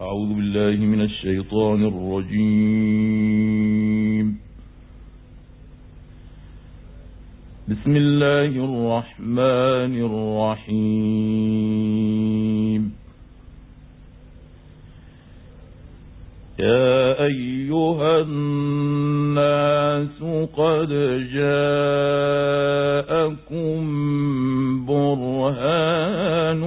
أعوذ بالله من الشيطان الرجيم. بسم الله الرحمن الرحيم. يا أيها الناس قد جاءكم برهان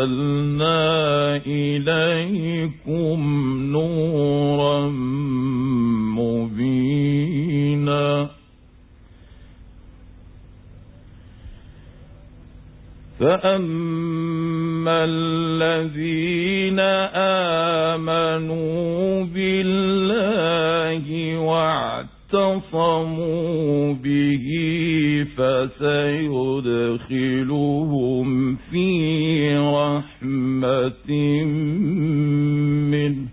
وأنزلنا إليكم نورا مبينا. فأما الذين آمنوا بالله واعتصموا به فسيدخلهم في رحمة منه.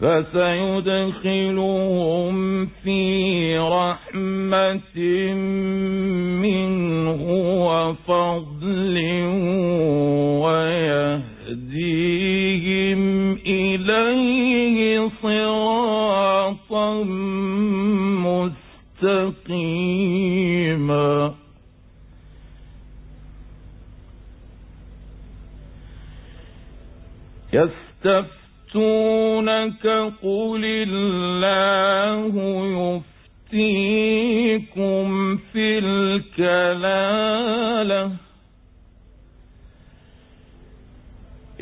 فسيدخلهم في رحمة منه وفضل ويهديهم إليه صراطا مستقيما. يستفتح يفتونك قل الله يفتيكم في الكلالة.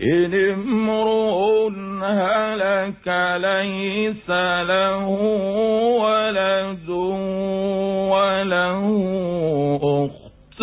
إن امرؤ هلك ليس له ولد وله أخت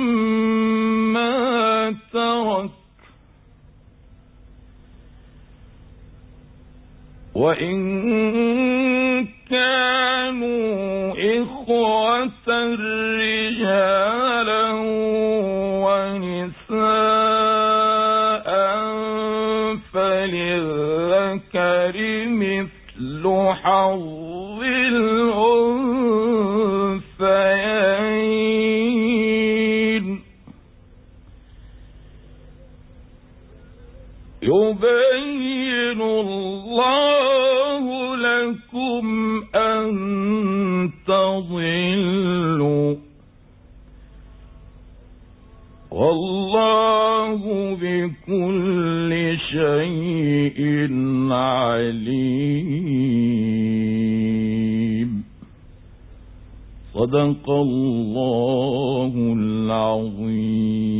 وإن كانوا إخوة رجالا ونساء فللذكر مثل حظ يبين الله لكم أن تضلوا. والله بكل شيء عليم. صدق الله العظيم.